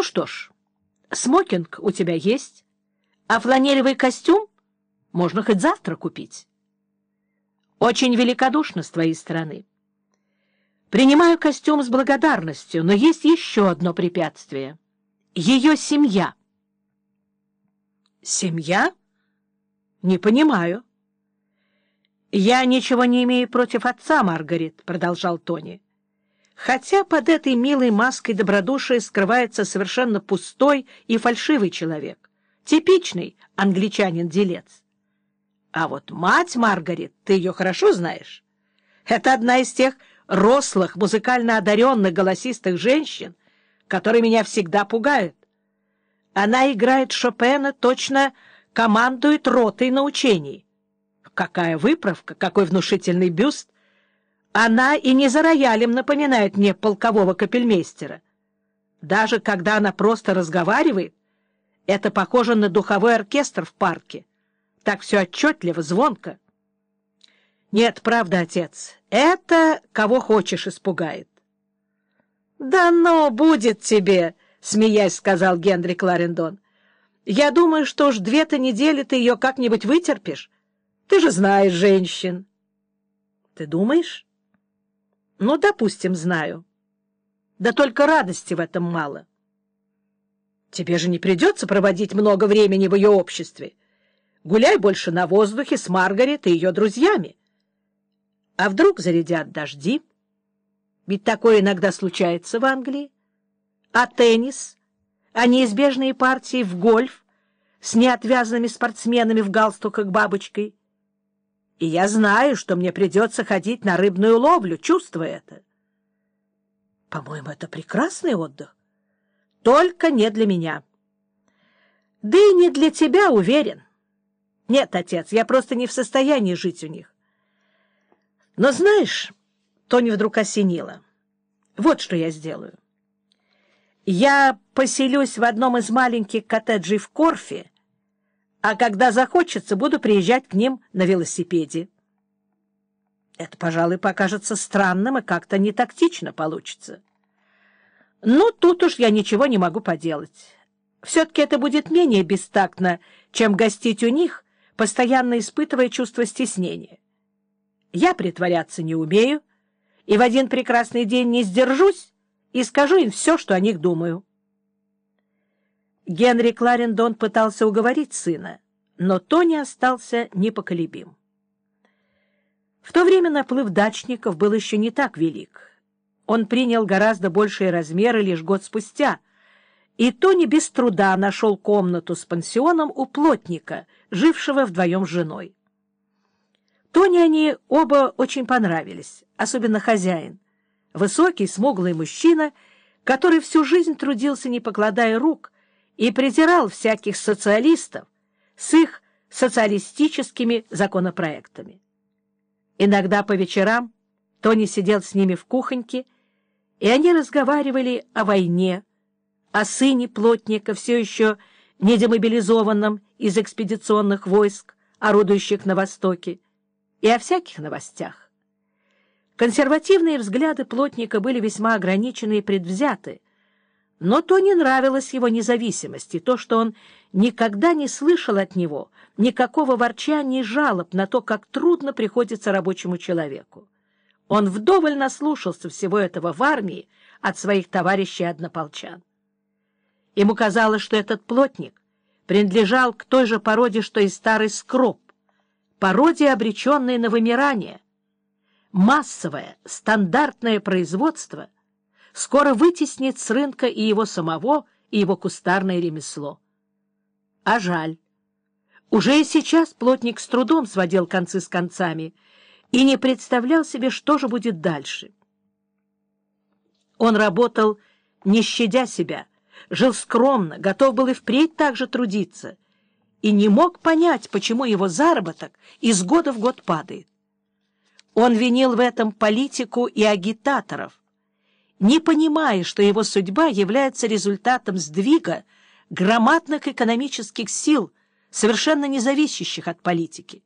Ну что ж, смокинг у тебя есть, а фланелевый костюм можно хоть завтра купить. Очень великодушно с твоей стороны. Принимаю костюм с благодарностью, но есть еще одно препятствие. Ее семья. Семья? Не понимаю. Я ничего не имею против отца, Маргарет, продолжал Тони. Хотя под этой милой маской добродушия скрывается совершенно пустой и фальшивый человек, типичный англичанин-делец. А вот мать Маргарет, ты ее хорошо знаешь? Это одна из тех рослых, музыкально одаренных, голосистых женщин, которые меня всегда пугают. Она играет Шопена, точно командует ротой на учении. Какая выправка, какой внушительный бюст! Она и не за роялем напоминает мне полкового капельмейстера. Даже когда она просто разговаривает, это похоже на духовой оркестр в парке. Так все отчетливо, звонко. Нет, правда, отец, это кого хочешь испугает. — Да ну, будет тебе, — смеясь сказал Генри Кларендон. — Я думаю, что уж две-то недели ты ее как-нибудь вытерпишь. Ты же знаешь женщин. — Ты думаешь? — Ну, допустим, знаю. Да только радости в этом мало. Тебе же не придется проводить много времени в ее обществе. Гуляй больше на воздухе с Маргарет и ее друзьями. А вдруг зарядят дожди? Ведь такое иногда случается в Англии. А теннис? А неизбежные партии в гольф с неотвязанными спортсменами в галстуках бабочкой? И я знаю, что мне придется ходить на рыбную ловлю, чувствуя это. По-моему, это прекрасный отдых. Только не для меня. Да и не для тебя, уверен. Нет, отец, я просто не в состоянии жить у них. Но знаешь, Тони вдруг осенило. Вот что я сделаю. Я поселюсь в одном из маленьких коттеджей в Корфе, а когда захочется, буду приезжать к ним на велосипеде. Это, пожалуй, покажется странным и как-то не тактично получится. Ну, тут уж я ничего не могу поделать. Все-таки это будет менее бестактно, чем гостить у них — постоянно испытывая чувство стеснения. Я притворяться не умею, и в один прекрасный день не сдержусь и скажу им все, что о них думаю. Генри Кларендон пытался уговорить сына, но Тони остался непоколебим. В то время наплыв дачников был еще не так велик. Он принял гораздо большие размеры лишь год спустя — и Тони без труда нашел комнату с пансионом у плотника, жившего вдвоем с женой. Тони они оба очень понравились, особенно хозяин, высокий, смуглый мужчина, который всю жизнь трудился, не покладая рук, и презирал всяких социалистов с их социалистическими законопроектами. Иногда по вечерам Тони сидел с ними в кухоньке, и они разговаривали о войне, о сыне плотника, все еще не демобилизованном из экспедиционных войск, орудующих на Востоке, и о всяких новостях. Консервативные взгляды плотника были весьма ограничены и предвзяты, но то не нравилось его независимости, то, что он никогда не слышал от него никакого ворчания и жалоб на то, как трудно приходится рабочему человеку. Он вдоволь наслушался всего этого в армии от своих товарищей-однополчан. Ему казалось, что этот плотник принадлежал к той же породе, что и старый скроб, породе, обреченной на вымирание. Массовое, стандартное производство скоро вытеснит с рынка и его самого, и его кустарное ремесло. А жаль. Уже и сейчас плотник с трудом сводил концы с концами и не представлял себе, что же будет дальше. Он работал, не щадя себя, жил скромно, готов был и впредь так же трудиться, и не мог понять, почему его заработок из года в год падает. Он винил в этом политику и агитаторов, не понимая, что его судьба является результатом сдвига громадных экономических сил, совершенно не зависящих от политики,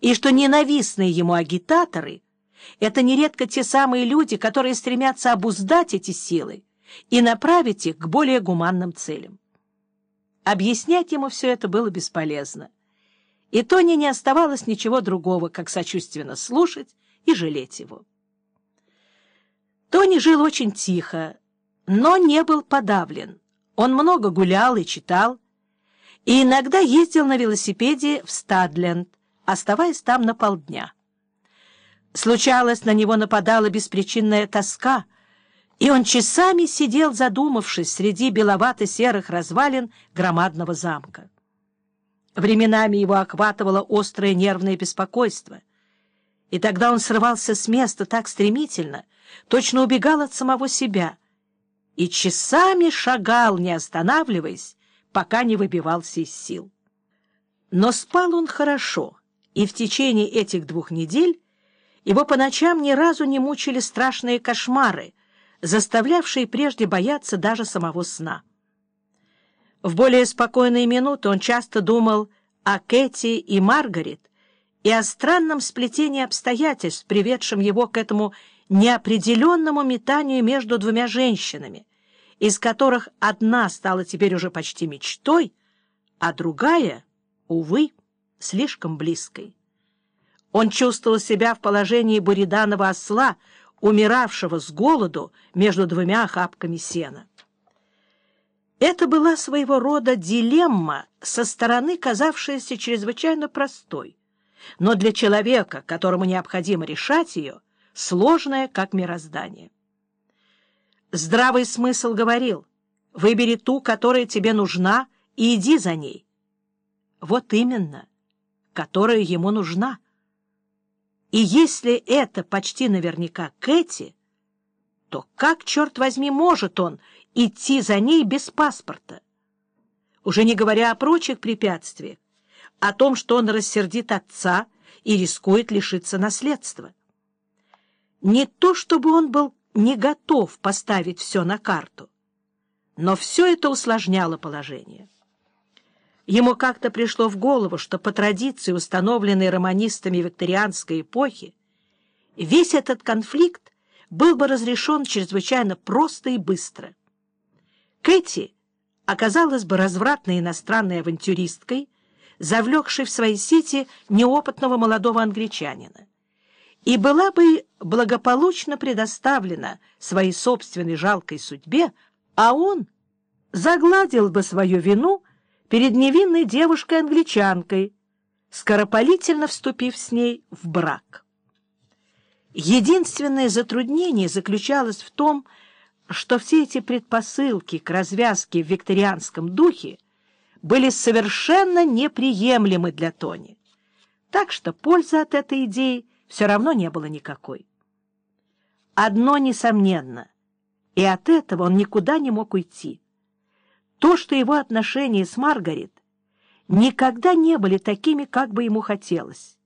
и что ненавистные ему агитаторы — это нередко те самые люди, которые стремятся обуздать эти силы, и направить их к более гуманным целям. Объяснять ему все это было бесполезно, и Тони не оставалось ничего другого, как сочувственно слушать и жалеть его. Тони жил очень тихо, но не был подавлен. Он много гулял и читал, и иногда ездил на велосипеде в Стадленд, оставаясь там на полдня. Случалось, на него нападала беспричинная тоска, и он часами сидел, задумавшись, среди беловато-серых развалин громадного замка. Временами его охватывало острое нервное беспокойство, и тогда он срывался с места так стремительно, точно убегал от самого себя, и часами шагал, не останавливаясь, пока не выбивался из сил. Но спал он хорошо, и в течение этих двух недель его по ночам ни разу не мучили страшные кошмары, заставлявшие прежде бояться даже самого сна. В более спокойные минуты он часто думал о Кэти и Маргарет и о странном сплетении обстоятельств, приведшем его к этому неопределенному метанию между двумя женщинами, из которых одна стала теперь уже почти мечтой, а другая, увы, слишком близкой. Он чувствовал себя в положении буриданного осла, умиравшего с голоду между двумя охапками сена. Это была своего рода дилемма, со стороны казавшаяся чрезвычайно простой, но для человека, которому необходимо решать ее, сложная, как мироздание. Здравый смысл говорил, выбери ту, которая тебе нужна, и иди за ней. Вот именно, которая ему нужна. И если это почти наверняка Кэти, то как, черт возьми, может он идти за ней без паспорта? Уже не говоря о прочих препятствиях, о том, что он рассердит отца и рискует лишиться наследства. Не то, чтобы он был не готов поставить все на карту, но все это усложняло положение. Ему как-то пришло в голову, что по традиции, установленной романистами викторианской эпохи, весь этот конфликт был бы разрешен чрезвычайно просто и быстро. Кэти оказалась бы развратной иностранной авантюристкой, завлекшей в свои сети неопытного молодого англичанина, и была бы благополучно предоставлена своей собственной жалкой судьбе, а он загладил бы свою вину перед невинной девушкой-англичанкой, скоропалительно вступив с ней в брак. Единственное затруднение заключалось в том, что все эти предпосылки к развязке в викторианском духе были совершенно неприемлемы для Тони, так что пользы от этой идеи все равно не было никакой. Одно несомненно, и от этого он никуда не мог уйти — то, что его отношения с Маргарет никогда не были такими, как бы ему хотелось,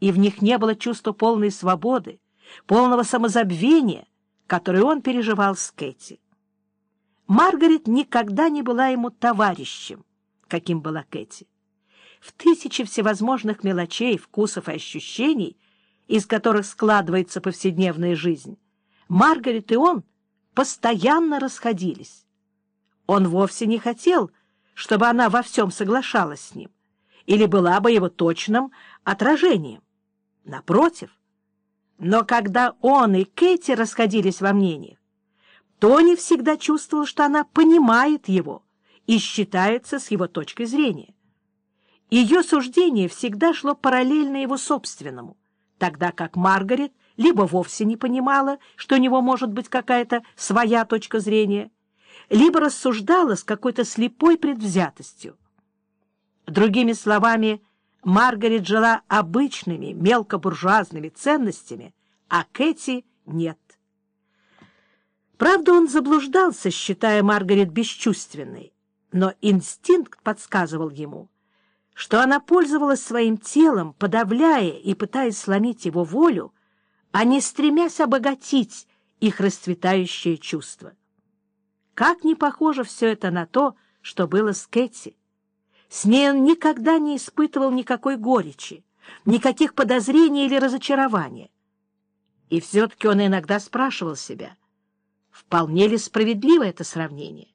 и в них не было чувства полной свободы, полного самозабвения, которое он переживал с Кэти. Маргарет никогда не была ему товарищем, каким была Кэти. В тысячи всевозможных мелочей, вкусов и ощущений, из которых складывается повседневная жизнь, Маргарет и он постоянно расходились. Он вовсе не хотел, чтобы она во всем соглашалась с ним или была бы его точным отражением. Напротив. Но когда он и Кэти расходились во мнениях, Тони всегда чувствовал, что она понимает его и считается с его точкой зрения. Ее суждение всегда шло параллельно его собственному, тогда как Маргарет либо вовсе не понимала, что у него может быть какая-то своя точка зрения, либо рассуждала с какой-то слепой предвзятостью. Другими словами, Маргарет жила обычными мелкобуржуазными ценностями, а Кэти нет. Правда, он заблуждался, считая Маргарет бесчувственной, но инстинкт подсказывал ему, что она пользовалась своим телом, подавляя и пытаясь сломить его волю, а не стремясь обогатить их расцветающее чувство. Как не похоже все это на то, что было с Кэти. С ней он никогда не испытывал никакой горечи, никаких подозрений или разочарования. И все-таки он иногда спрашивал себя, вполне ли справедливо это сравнение?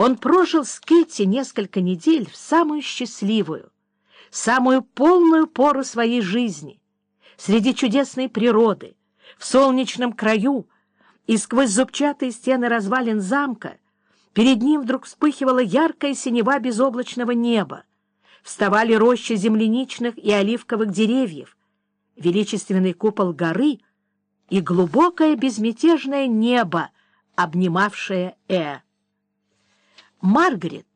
Он прожил с Кэти несколько недель в самую счастливую, самую полную пору своей жизни, среди чудесной природы, в солнечном краю, и сквозь зубчатые стены развалин замка перед ним вдруг вспыхивала яркая синева безоблачного неба, вставали рощи земляничных и оливковых деревьев, величественный купол горы и глубокое безмятежное небо, обнимавшее Э. Маргарет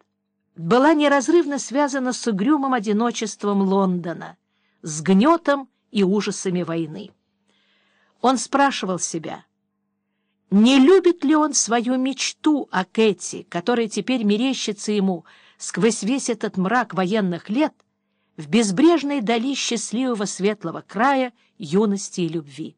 была неразрывно связана с угрюмым одиночеством Лондона, с гнетом и ужасами войны. Он спрашивал себя, не любит ли он свою мечту о Кэти, которая теперь мерещится ему сквозь весь этот мрак военных лет в безбрежной дали счастливого светлого края юности и любви.